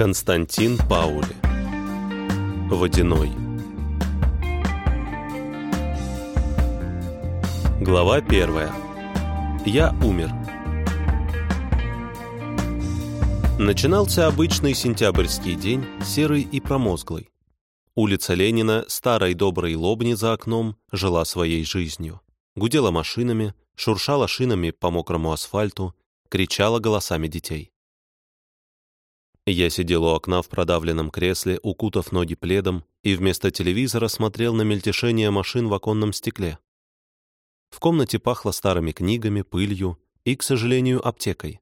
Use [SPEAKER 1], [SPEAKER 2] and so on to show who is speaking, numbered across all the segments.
[SPEAKER 1] Константин Паули. Водяной. Глава первая. Я умер. Начинался обычный сентябрьский день, серый и промозглый. Улица Ленина, старой доброй лобни за окном, жила своей жизнью. Гудела машинами, шуршала шинами по мокрому асфальту, кричала голосами детей. Я сидел у окна в продавленном кресле, укутав ноги пледом, и вместо телевизора смотрел на мельтешение машин в оконном стекле. В комнате пахло старыми книгами, пылью и, к сожалению, аптекой.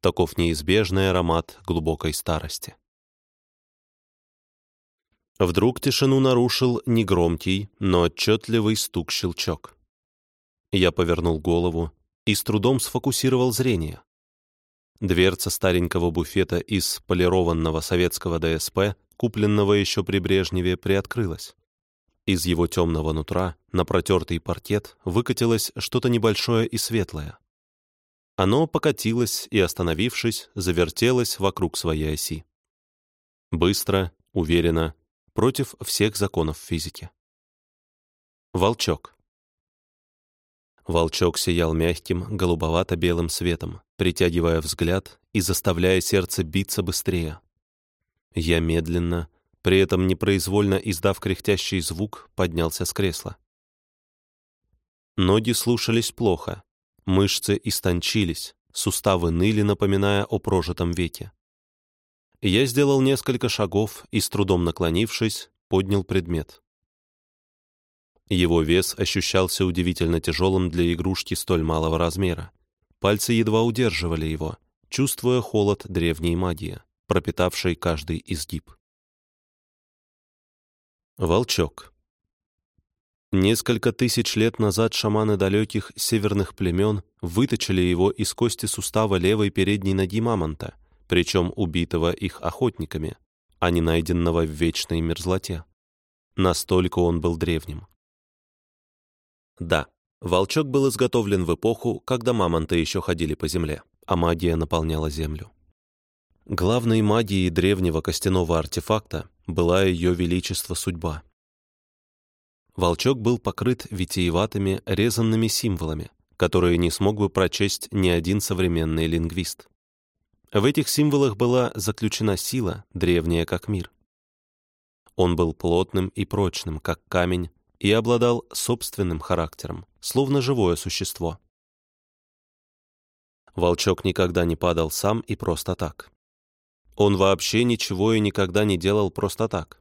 [SPEAKER 1] Таков неизбежный аромат глубокой старости. Вдруг тишину нарушил негромкий, но отчетливый стук-щелчок. Я повернул голову и с трудом сфокусировал зрение. Дверца старенького буфета из полированного советского ДСП, купленного еще при Брежневе, приоткрылась. Из его темного нутра на протертый паркет выкатилось что-то небольшое и светлое. Оно покатилось и, остановившись, завертелось вокруг своей оси. Быстро, уверенно, против всех законов физики. Волчок. Волчок сиял мягким, голубовато-белым светом, притягивая взгляд и заставляя сердце биться быстрее. Я медленно, при этом непроизвольно издав кряхтящий звук, поднялся с кресла. Ноги слушались плохо, мышцы истончились, суставы ныли, напоминая о прожитом веке. Я сделал несколько шагов и, с трудом наклонившись, поднял предмет. Его вес ощущался удивительно тяжелым для игрушки столь малого размера. Пальцы едва удерживали его, чувствуя холод древней магии, пропитавшей каждый изгиб. Волчок. Несколько тысяч лет назад шаманы далеких северных племен выточили его из кости сустава левой передней ноги мамонта, причем убитого их охотниками, а не найденного в вечной мерзлоте. Настолько он был древним. Да, волчок был изготовлен в эпоху, когда мамонты еще ходили по земле, а магия наполняла землю. Главной магией древнего костяного артефакта была ее величество судьба. Волчок был покрыт витиеватыми резанными символами, которые не смог бы прочесть ни один современный лингвист. В этих символах была заключена сила, древняя как мир. Он был плотным и прочным, как камень, и обладал собственным характером, словно живое существо. Волчок никогда не падал сам и просто так. Он вообще ничего и никогда не делал просто так.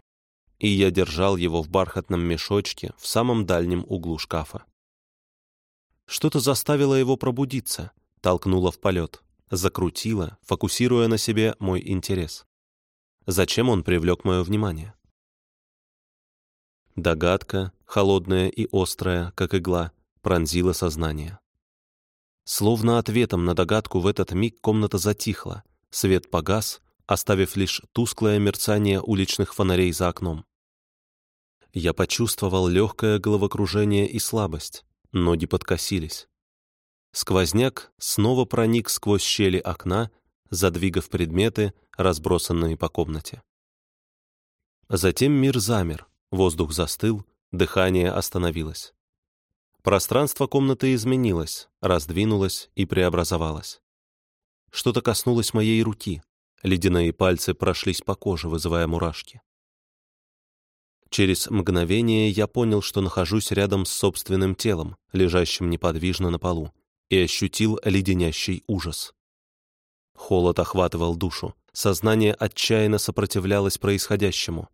[SPEAKER 1] И я держал его в бархатном мешочке в самом дальнем углу шкафа. Что-то заставило его пробудиться, толкнуло в полет, закрутило, фокусируя на себе мой интерес. Зачем он привлек мое внимание? Догадка, холодная и острая, как игла, пронзила сознание. Словно ответом на догадку в этот миг комната затихла, свет погас, оставив лишь тусклое мерцание уличных фонарей за окном. Я почувствовал легкое головокружение и слабость, ноги подкосились. Сквозняк снова проник сквозь щели окна, задвигав предметы, разбросанные по комнате. Затем мир замер, Воздух застыл, дыхание остановилось. Пространство комнаты изменилось, раздвинулось и преобразовалось. Что-то коснулось моей руки. Ледяные пальцы прошлись по коже, вызывая мурашки. Через мгновение я понял, что нахожусь рядом с собственным телом, лежащим неподвижно на полу, и ощутил леденящий ужас. Холод охватывал душу, сознание отчаянно сопротивлялось происходящему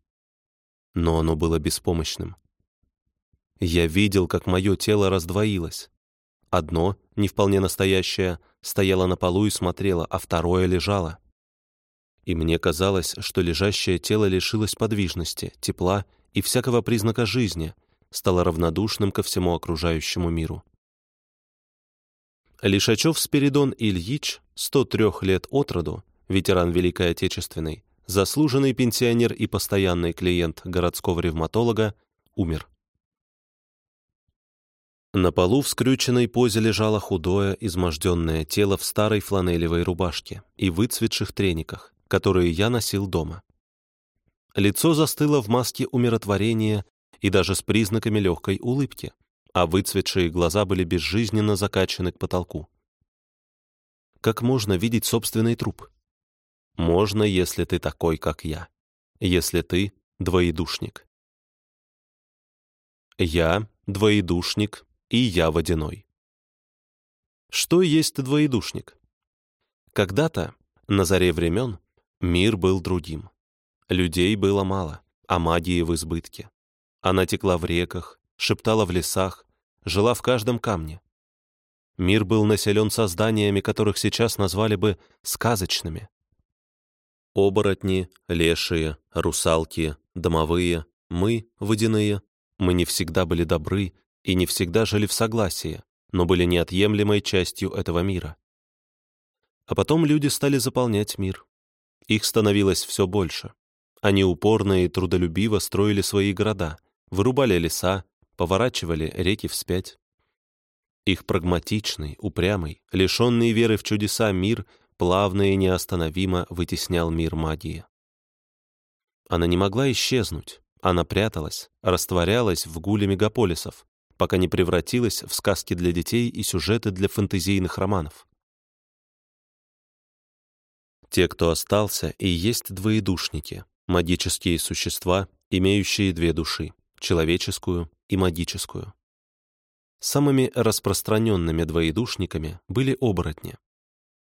[SPEAKER 1] но оно было беспомощным. Я видел, как мое тело раздвоилось. Одно, не вполне настоящее, стояло на полу и смотрело, а второе лежало. И мне казалось, что лежащее тело лишилось подвижности, тепла и всякого признака жизни, стало равнодушным ко всему окружающему миру. Лишачев Спиридон Ильич, 103 лет от роду, ветеран Великой Отечественной, заслуженный пенсионер и постоянный клиент городского ревматолога, умер. На полу в скрюченной позе лежало худое, изможденное тело в старой фланелевой рубашке и выцветших трениках, которые я носил дома. Лицо застыло в маске умиротворения и даже с признаками легкой улыбки, а выцветшие глаза были безжизненно закачаны к потолку. Как можно видеть собственный труп? Можно, если ты такой, как я. Если ты двоедушник. Я двоедушник, и я водяной. Что есть двоедушник? Когда-то, на заре времен, мир был другим. Людей было мало, а магии в избытке. Она текла в реках, шептала в лесах, жила в каждом камне. Мир был населен созданиями, которых сейчас назвали бы сказочными. Оборотни, лешие, русалки, домовые, мы, водяные, мы не всегда были добры и не всегда жили в согласии, но были неотъемлемой частью этого мира. А потом люди стали заполнять мир. Их становилось все больше. Они упорно и трудолюбиво строили свои города, вырубали леса, поворачивали реки вспять. Их прагматичный, упрямый, лишенный веры в чудеса мир плавно и неостановимо вытеснял мир магии. Она не могла исчезнуть, она пряталась, растворялась в гуле мегаполисов, пока не превратилась в сказки для детей и сюжеты для фэнтезийных романов. Те, кто остался, и есть двоедушники, магические существа, имеющие две души — человеческую и магическую. Самыми распространенными двоедушниками были оборотни.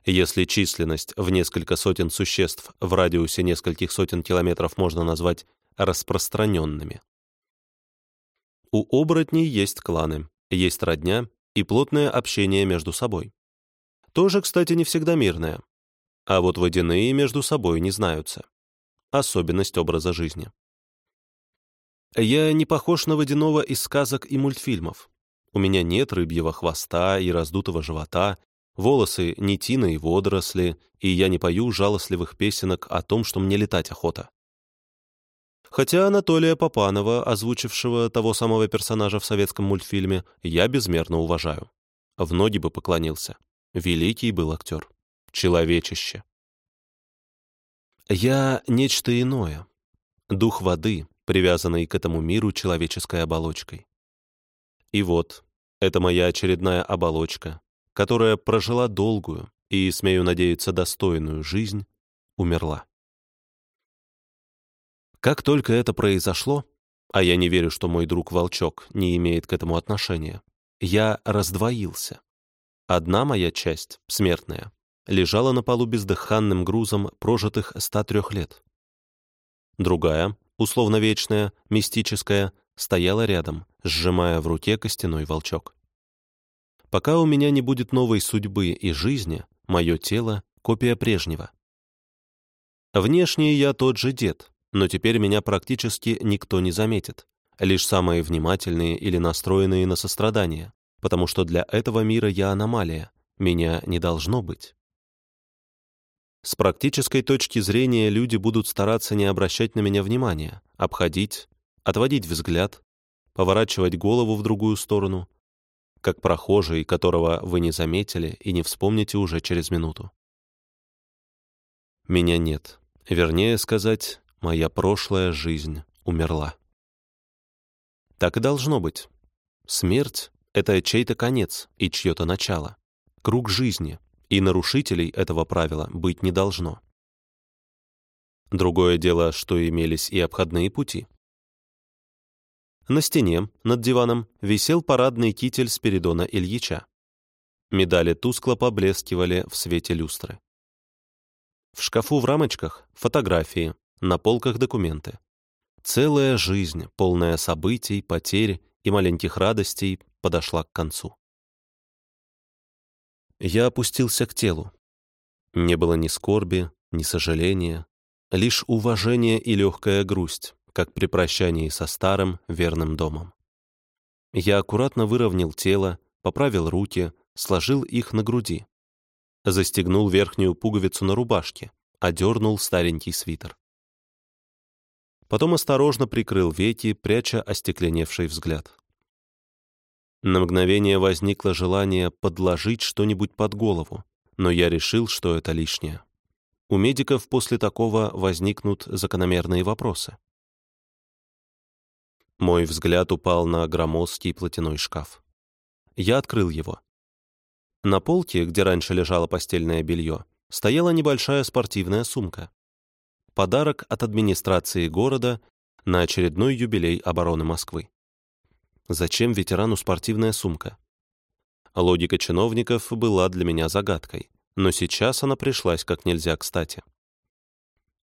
[SPEAKER 1] Если численность в несколько сотен существ в радиусе нескольких сотен километров можно назвать распространенными, у оборотней есть кланы, есть родня и плотное общение между собой. Тоже, кстати, не всегда мирное. А вот водяные между собой не знаются. Особенность образа жизни. Я не похож на водяного из сказок и мультфильмов. У меня нет рыбьего хвоста и раздутого живота, волосы не тина и водоросли, и я не пою жалостливых песенок о том, что мне летать охота. Хотя Анатолия Попанова, озвучившего того самого персонажа в советском мультфильме, я безмерно уважаю. В ноги бы поклонился. Великий был актер. Человечище. Я нечто иное. Дух воды, привязанный к этому миру человеческой оболочкой. И вот, это моя очередная оболочка, которая прожила долгую и, смею надеяться, достойную жизнь, умерла. Как только это произошло, а я не верю, что мой друг Волчок не имеет к этому отношения, я раздвоился. Одна моя часть, смертная, лежала на полу бездыханным грузом прожитых 103 лет. Другая, условно вечная, мистическая, стояла рядом, сжимая в руке костяной волчок. Пока у меня не будет новой судьбы и жизни, мое тело — копия прежнего. Внешне я тот же дед, но теперь меня практически никто не заметит, лишь самые внимательные или настроенные на сострадание, потому что для этого мира я аномалия, меня не должно быть. С практической точки зрения люди будут стараться не обращать на меня внимания, обходить, отводить взгляд, поворачивать голову в другую сторону, как прохожий, которого вы не заметили и не вспомните уже через минуту. Меня нет. Вернее сказать, Моя прошлая жизнь умерла. Так и должно быть. Смерть — это чей-то конец и чье-то начало. Круг жизни, и нарушителей этого правила быть не должно. Другое дело, что имелись и обходные пути. На стене, над диваном, висел парадный китель Спиридона Ильича. Медали тускло поблескивали в свете люстры. В шкафу в рамочках — фотографии, на полках документы. Целая жизнь, полная событий, потерь и маленьких радостей, подошла к концу. Я опустился к телу. Не было ни скорби, ни сожаления, лишь уважение и легкая грусть, как при прощании со старым верным домом. Я аккуратно выровнял тело, поправил руки, сложил их на груди. Застегнул верхнюю пуговицу на рубашке, одернул старенький свитер. Потом осторожно прикрыл веки, пряча остекленевший взгляд. На мгновение возникло желание подложить что-нибудь под голову, но я решил, что это лишнее. У медиков после такого возникнут закономерные вопросы. Мой взгляд упал на громоздкий платяной шкаф. Я открыл его. На полке, где раньше лежало постельное белье, стояла небольшая спортивная сумка. Подарок от администрации города на очередной юбилей обороны Москвы. Зачем ветерану спортивная сумка? Логика чиновников была для меня загадкой, но сейчас она пришлась как нельзя кстати.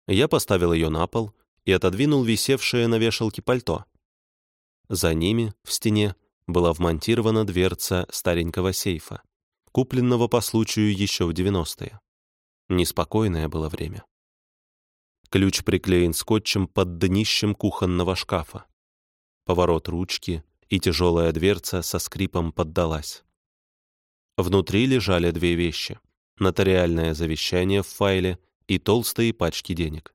[SPEAKER 1] Я поставил ее на пол и отодвинул висевшее на вешалке пальто. За ними, в стене, была вмонтирована дверца старенького сейфа, купленного по случаю еще в 90-е. Неспокойное было время. Ключ приклеен скотчем под днищем кухонного шкафа. Поворот ручки, и тяжелая дверца со скрипом поддалась. Внутри лежали две вещи — нотариальное завещание в файле и толстые пачки денег.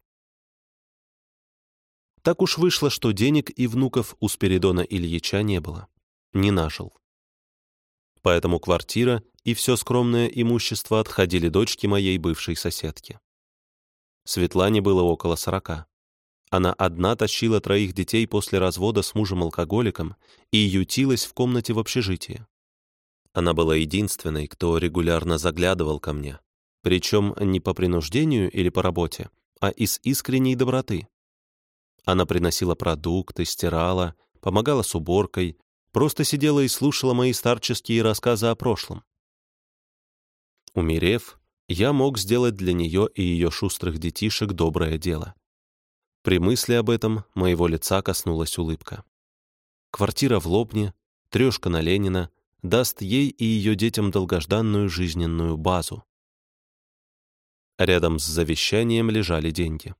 [SPEAKER 1] Так уж вышло, что денег и внуков у Спиридона Ильича не было. Не нажил. Поэтому квартира и все скромное имущество отходили дочке моей бывшей соседки. Светлане было около сорока. Она одна тащила троих детей после развода с мужем-алкоголиком и ютилась в комнате в общежитии. Она была единственной, кто регулярно заглядывал ко мне, причем не по принуждению или по работе, а из искренней доброты. Она приносила продукты, стирала, помогала с уборкой, просто сидела и слушала мои старческие рассказы о прошлом. Умерев, я мог сделать для нее и ее шустрых детишек доброе дело. При мысли об этом моего лица коснулась улыбка. Квартира в Лобне, трешка на Ленина даст ей и ее детям долгожданную жизненную базу. Рядом с завещанием лежали деньги.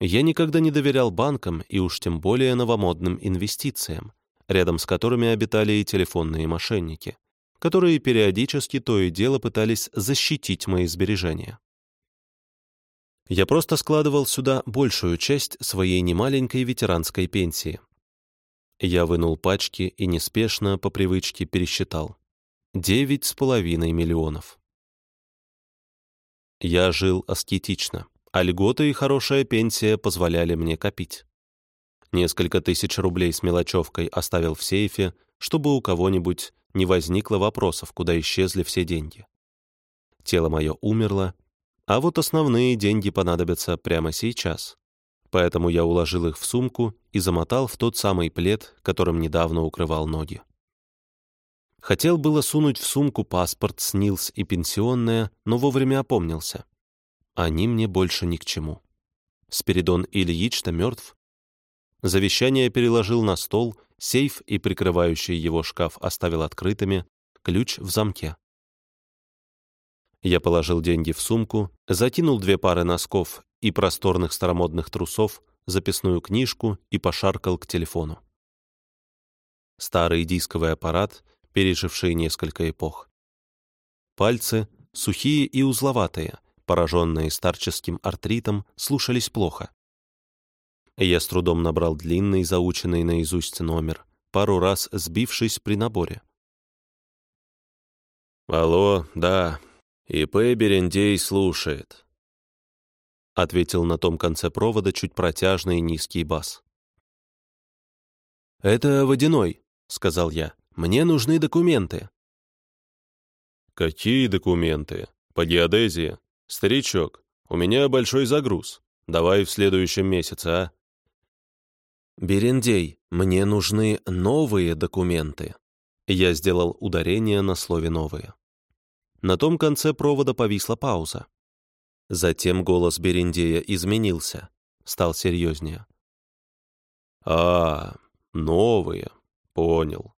[SPEAKER 1] Я никогда не доверял банкам и уж тем более новомодным инвестициям, рядом с которыми обитали и телефонные мошенники — которые периодически то и дело пытались защитить мои сбережения. Я просто складывал сюда большую часть своей немаленькой ветеранской пенсии. Я вынул пачки и неспешно, по привычке, пересчитал. Девять с половиной миллионов. Я жил аскетично, а льготы и хорошая пенсия позволяли мне копить. Несколько тысяч рублей с мелочевкой оставил в сейфе, чтобы у кого-нибудь не возникло вопросов, куда исчезли все деньги. Тело мое умерло, а вот основные деньги понадобятся прямо сейчас. Поэтому я уложил их в сумку и замотал в тот самый плед, которым недавно укрывал ноги. Хотел было сунуть в сумку паспорт, снилс и пенсионное, но вовремя опомнился. Они мне больше ни к чему. Спиридон Ильич-то мертв. Завещание переложил на стол Сейф и прикрывающий его шкаф оставил открытыми, ключ в замке. Я положил деньги в сумку, закинул две пары носков и просторных старомодных трусов, записную книжку и пошаркал к телефону. Старый дисковый аппарат, переживший несколько эпох. Пальцы, сухие и узловатые, пораженные старческим артритом, слушались плохо. Я с трудом набрал длинный, заученный наизусть номер, пару раз сбившись при наборе.
[SPEAKER 2] «Алло, да, ИП Берендей слушает», — ответил на том конце провода чуть протяжный низкий бас.
[SPEAKER 1] «Это Водяной», — сказал я. «Мне нужны документы».
[SPEAKER 2] «Какие документы? По геодезии? Старичок, у меня большой загруз. Давай в следующем месяце, а?»
[SPEAKER 1] «Берендей, мне нужны новые документы». Я сделал ударение на слове «новые». На том конце провода повисла пауза. Затем голос Берендея изменился, стал серьезнее.
[SPEAKER 2] «А, новые, понял.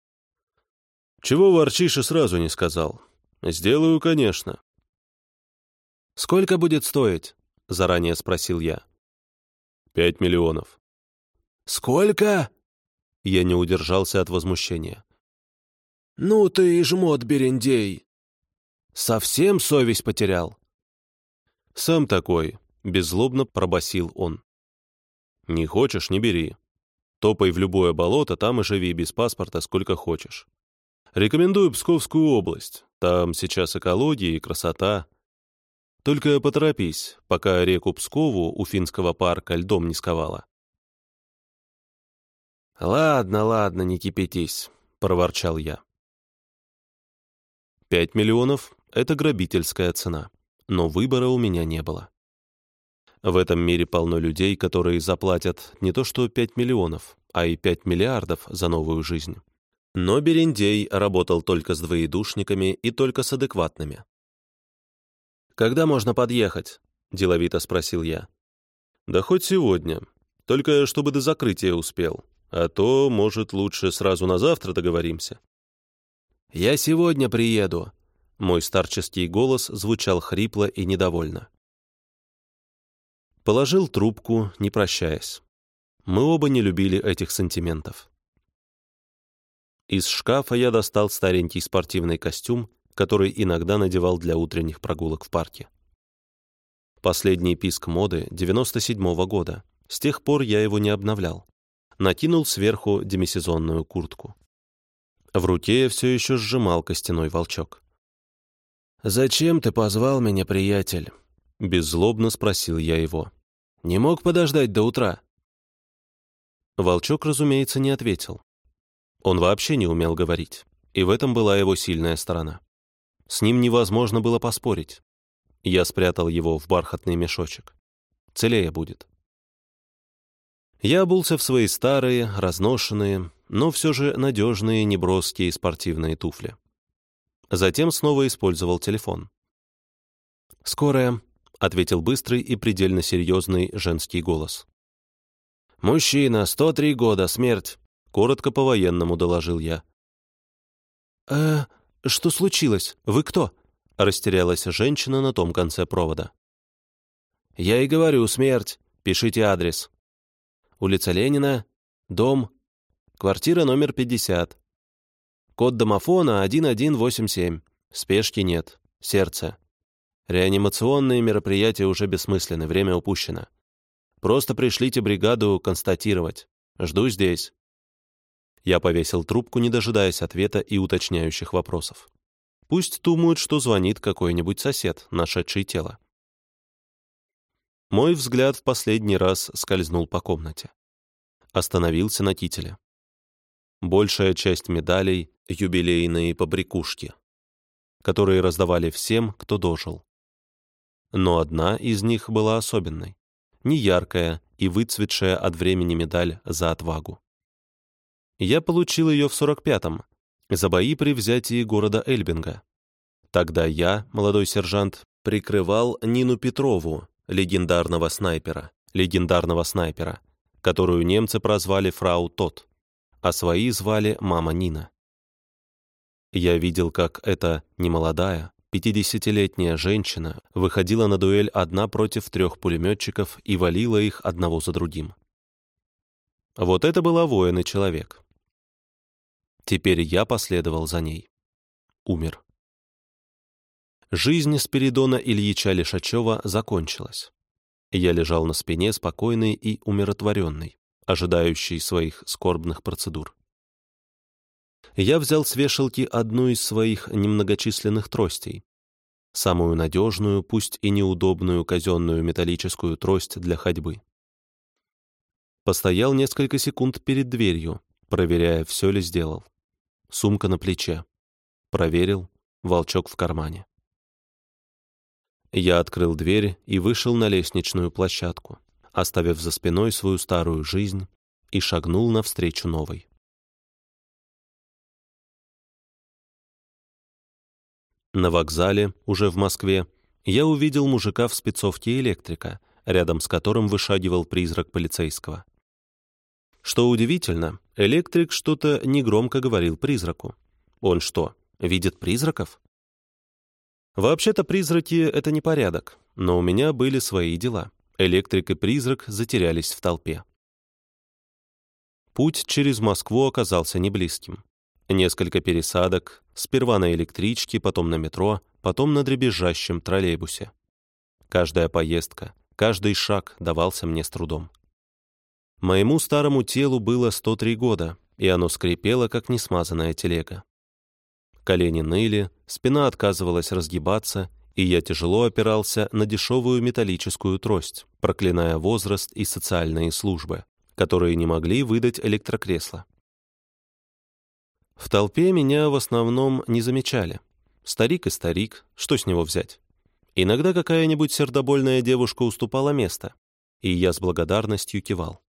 [SPEAKER 2] Чего ворчишь и сразу не сказал? Сделаю, конечно».
[SPEAKER 1] «Сколько будет стоить?» — заранее спросил я.
[SPEAKER 2] «Пять миллионов».
[SPEAKER 1] «Сколько?» Я не удержался от возмущения.
[SPEAKER 3] «Ну ты и жмот, Берендей!»
[SPEAKER 1] «Совсем совесть потерял?»
[SPEAKER 2] «Сам такой», — беззлобно пробасил он. «Не хочешь — не бери. Топай в любое болото, там и живи без паспорта сколько хочешь. Рекомендую Псковскую область. Там сейчас экология и красота. Только поторопись, пока реку Пскову у финского парка льдом не сковала.
[SPEAKER 1] «Ладно, ладно, не кипятись», — проворчал я.
[SPEAKER 2] Пять миллионов — это грабительская цена, но выбора у меня не было. В этом мире полно людей, которые заплатят не то что 5 миллионов, а и 5 миллиардов за новую жизнь. Но Берендей работал только с двоедушниками и только с адекватными.
[SPEAKER 1] «Когда можно подъехать?» — деловито спросил я.
[SPEAKER 2] «Да хоть сегодня. Только чтобы до закрытия успел. А то, может, лучше сразу на завтра договоримся».
[SPEAKER 1] «Я сегодня приеду», — мой старческий голос звучал хрипло и недовольно.
[SPEAKER 2] Положил трубку, не прощаясь. Мы оба не любили этих сантиментов. Из шкафа я достал старенький спортивный костюм, который иногда надевал для утренних прогулок в парке. Последний писк моды 97-го года. С тех пор я его не обновлял. Накинул сверху демисезонную куртку. В руке я все еще сжимал костяной волчок.
[SPEAKER 1] «Зачем ты позвал меня, приятель?»
[SPEAKER 2] Беззлобно спросил я его.
[SPEAKER 1] Не мог подождать до утра?»
[SPEAKER 2] Волчок, разумеется, не ответил. Он вообще не умел говорить, и в этом была его сильная сторона. С ним невозможно было поспорить. Я спрятал его в бархатный мешочек. Целее будет. Я обулся в свои старые, разношенные, но все же надежные, неброские спортивные туфли. Затем снова использовал телефон.
[SPEAKER 1] «Скорая», —
[SPEAKER 2] ответил быстрый и предельно серьезный женский голос.
[SPEAKER 1] «Мужчина, 103 года, смерть!»
[SPEAKER 2] — коротко по-военному доложил я.
[SPEAKER 1] «Э, что случилось? Вы кто?»
[SPEAKER 2] — растерялась женщина на том конце провода.
[SPEAKER 1] «Я и говорю, смерть. Пишите адрес. Улица Ленина, дом, квартира номер 50. Код домофона 1187. Спешки нет. Сердце. Реанимационные мероприятия уже бессмысленны, время упущено. Просто пришлите бригаду констатировать. Жду здесь».
[SPEAKER 2] Я повесил трубку, не дожидаясь ответа и уточняющих вопросов. Пусть думают, что звонит какой-нибудь сосед, нашедший тело. Мой взгляд в последний раз скользнул по комнате. Остановился на кителе. Большая часть медалей — юбилейные побрякушки, которые раздавали всем, кто дожил. Но одна из них была особенной, неяркая и выцветшая от времени медаль за отвагу. Я получил ее в 45-м, за бои при взятии города Эльбинга. Тогда я, молодой сержант, прикрывал Нину Петрову, легендарного снайпера, легендарного снайпера, которую немцы прозвали фрау Тот, а свои звали мама Нина. Я видел, как эта немолодая, Пятидесятилетняя женщина выходила на дуэль одна против трех пулеметчиков и валила их одного за другим. Вот это была воин и человек. Теперь я последовал за ней. Умер. Жизнь Спиридона Ильича Лишачева закончилась. Я лежал на спине спокойный и умиротворенный, ожидающий своих скорбных процедур я взял с вешалки одну из своих немногочисленных тростей. Самую надежную, пусть и неудобную казенную металлическую трость для ходьбы. Постоял несколько секунд перед дверью, проверяя, все ли сделал. Сумка на плече. Проверил, волчок в кармане. Я открыл дверь и вышел на лестничную площадку, оставив за спиной свою старую жизнь и шагнул навстречу новой. На вокзале, уже в Москве, я увидел мужика в спецовке электрика, рядом с которым вышагивал призрак полицейского. Что удивительно, электрик что-то негромко говорил призраку. Он что, видит призраков? Вообще-то призраки — это не порядок, но у меня были свои дела. Электрик и призрак затерялись в толпе. Путь через Москву оказался неблизким. Несколько пересадок, сперва на электричке, потом на метро, потом на дребезжащем троллейбусе. Каждая поездка, каждый шаг давался мне с трудом. Моему старому телу было 103 года, и оно скрипело, как несмазанная телега.
[SPEAKER 1] Колени ныли, спина отказывалась разгибаться, и я тяжело опирался на дешевую металлическую трость, проклиная возраст и социальные службы, которые не могли выдать электрокресло. В толпе меня в основном не замечали. Старик и старик, что с него взять? Иногда какая-нибудь сердобольная девушка уступала место, и я с благодарностью кивал.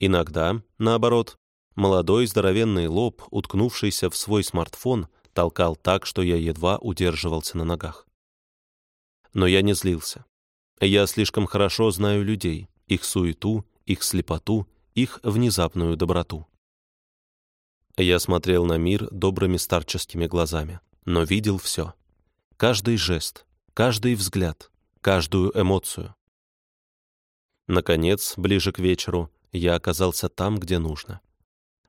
[SPEAKER 1] Иногда, наоборот, молодой здоровенный лоб, уткнувшийся в свой смартфон, толкал так, что я едва удерживался на ногах. Но я не злился. Я слишком хорошо знаю людей, их суету, их слепоту, их внезапную доброту. Я смотрел на мир добрыми старческими глазами, но видел все. Каждый жест, каждый взгляд, каждую эмоцию. Наконец, ближе к вечеру, я оказался там, где нужно.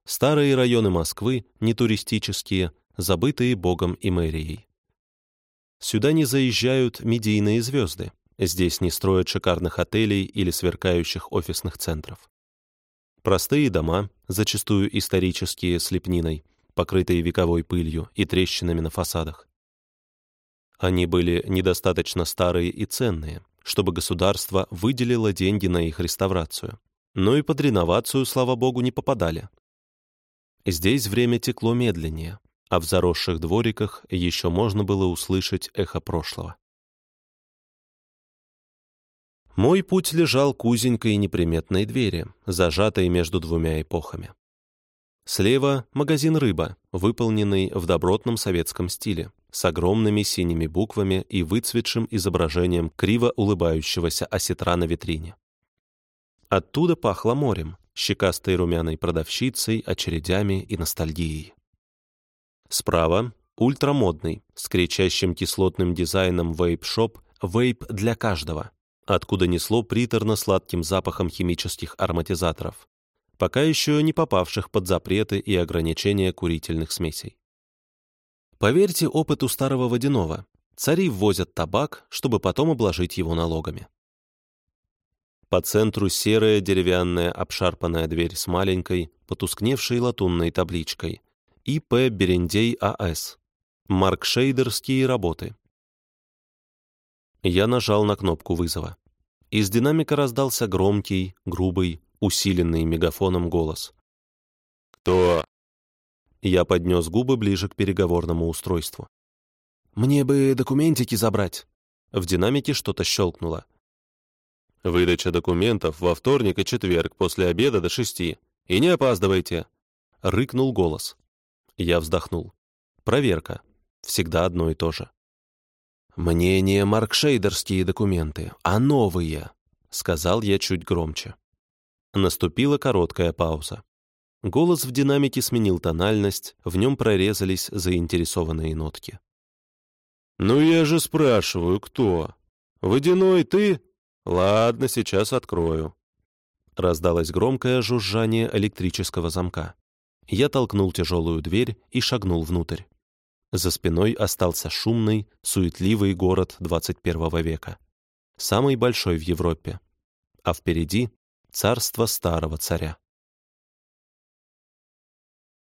[SPEAKER 1] Старые районы Москвы, не туристические, забытые Богом и мэрией. Сюда не заезжают медийные звезды, здесь не строят шикарных отелей или сверкающих офисных центров. Простые дома, зачастую исторические с лепниной, покрытые вековой пылью и трещинами на фасадах. Они были недостаточно старые и ценные, чтобы государство выделило деньги на их реставрацию, но и под реновацию, слава богу, не попадали. Здесь время текло медленнее, а в заросших двориках еще можно было услышать эхо прошлого. Мой путь лежал к узенькой неприметной двери, зажатой между двумя эпохами. Слева — магазин «Рыба», выполненный в добротном советском стиле, с огромными синими буквами и выцветшим изображением криво улыбающегося осетра на витрине. Оттуда пахло морем, щекастой румяной продавщицей, очередями и ностальгией. Справа — ультрамодный, с кричащим кислотным дизайном вейп-шоп «Вейп для каждого», откуда несло приторно-сладким запахом химических ароматизаторов, пока еще не попавших под запреты и ограничения курительных смесей. Поверьте опыту старого водяного, цари ввозят табак, чтобы потом обложить его налогами. По центру серая деревянная обшарпанная дверь с маленькой, потускневшей латунной табличкой «ИП Берендей А.С. Маркшейдерские работы. Я нажал на кнопку вызова. Из динамика раздался громкий, грубый, усиленный мегафоном голос.
[SPEAKER 2] «Кто?»
[SPEAKER 1] Я поднес губы ближе к переговорному устройству.
[SPEAKER 3] «Мне бы документики забрать».
[SPEAKER 1] В динамике что-то щелкнуло.
[SPEAKER 2] «Выдача документов во вторник и четверг после обеда до шести. И не опаздывайте!»
[SPEAKER 1] Рыкнул голос. Я вздохнул. Проверка. Всегда одно и то же.
[SPEAKER 3] «Мне не маркшейдерские документы, а новые», — сказал я чуть громче.
[SPEAKER 1] Наступила короткая пауза. Голос в динамике сменил тональность, в нем прорезались заинтересованные нотки.
[SPEAKER 2] «Ну я же спрашиваю, кто? Водяной ты? Ладно, сейчас открою».
[SPEAKER 1] Раздалось громкое жужжание электрического замка. Я толкнул тяжелую дверь и шагнул внутрь. За спиной остался шумный, суетливый город 21 века. Самый большой в Европе. А впереди — царство старого царя.